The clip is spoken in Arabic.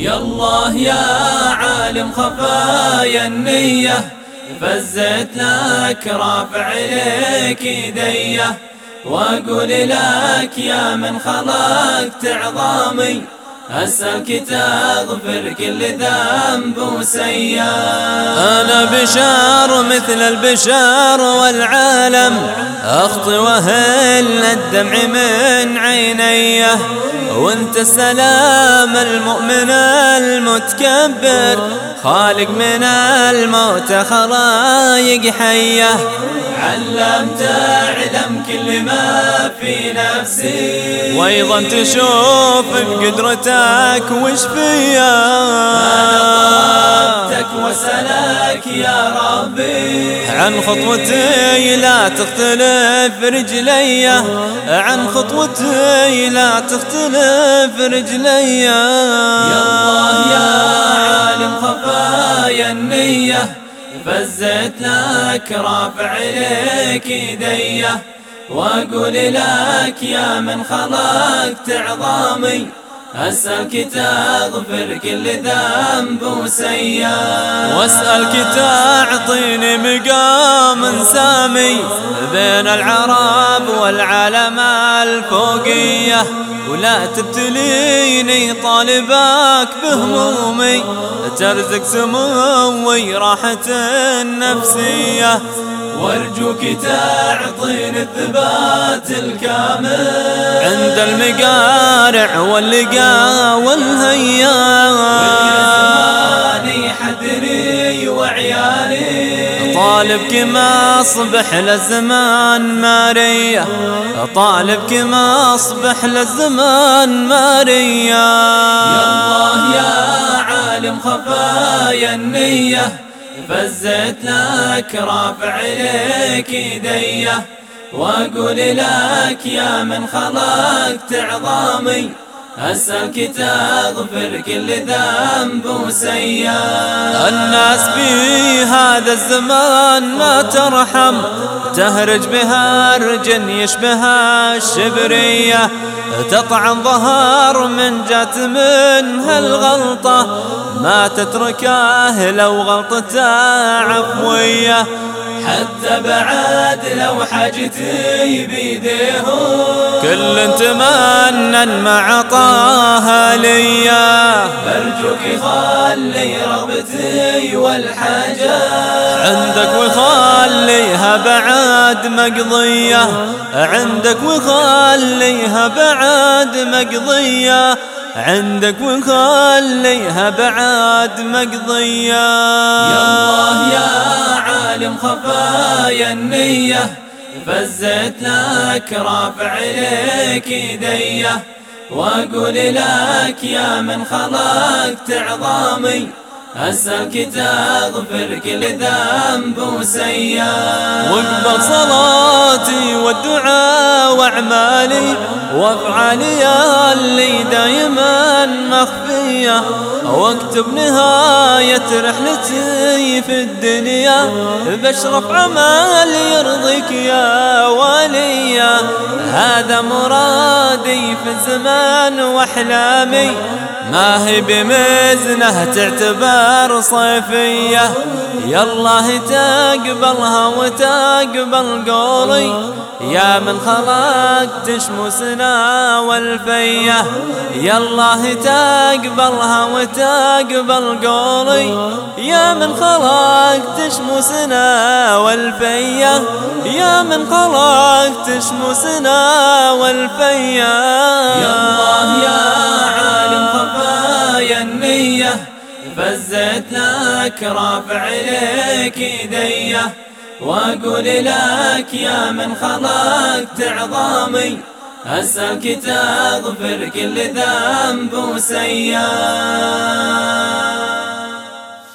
يا الله يا عالم خفايا النية فزت لك رافع إليك يديه وأقول لك يا من خلقت عظامي أسألك تغفر كل ذنب وسيا أنا بشر مثل البشر والعالم أخطي وهل الدمع من عيني. وأنت السلام المؤمن المتكبر خالق من الموت خلايق حية. علمت علم كل ما في نفسي. وأيضا تشوف بقدرتك وش فيا طلبتك وسلك يا ربي؟ عن خطوتي لا تختلف رجلي. عن خطوتي لا تختلف رجلي. يا الله يا عالم خفايا النية. فزت لك رافع إليك يديه وأقول لك يا من خلقت عظامي أسألك تغفر كل ذنب وسيا. واسألك تعطيني مقام سامي بين العرب والعالم الفوقية. ولا تبتليني طالبك بهمومي. ترزق سموي راحة النفسية وارجوك تعطيني الثبات الكامل. عند المقارع واللقا والهيا طالبك ما أصبح للزمان ماريا. طالبك ما أصبح للزمان ماريا. يا الله يا عالم خفايا النية. فزت لك رافع إليك يديه وأقول لك يا من خلقت عظامي. أسألك تغفر كل ذنب وسيا الناس في هذا الزمان ما ترحم. تهرج بها رجن يشبه الشبرية. تطعن ظهر من جات منها الغلطة. ما تتركه لو غلطته عفوية. حتى بعد لو حاجتي بيديهم. كل تمنى ما عطاها ليا. برجوك خلي رغبتي والحاجة. عندك وخليها بعد مقضية. عندك وخليها بعد مقضية. عندك وخليها بعد مقضية. يا الله يا عالم خفايا النية فزت لك رافع إليك يدية. وأقول لك يا من خلقت عظامي أسألك تغفر كل ذنب وسيا. وأقبل صلاتي والدعاء واعمالي وافعالي اللي دايما مخفية. واكتب نهاية رحلتي في الدنيا بشرف عمل يرضيك يا وليا. هذا مرادي في الزمان وأحلامي. ما هي بمزنة تعتبر صيفية. يا الله تقبلها وتقبل قولي. يا من خلقت شموسنا والفية. يا الله تقبلها وتقبل قولي. يا من خلقت شموسنا والفية. يا من خلقت شموسنا والفية. يا الله يا النية فزت لك رافع إليك يديه وأقول لك يا من خلقت عظامي أسألك تغفر كل ذنب وسيا.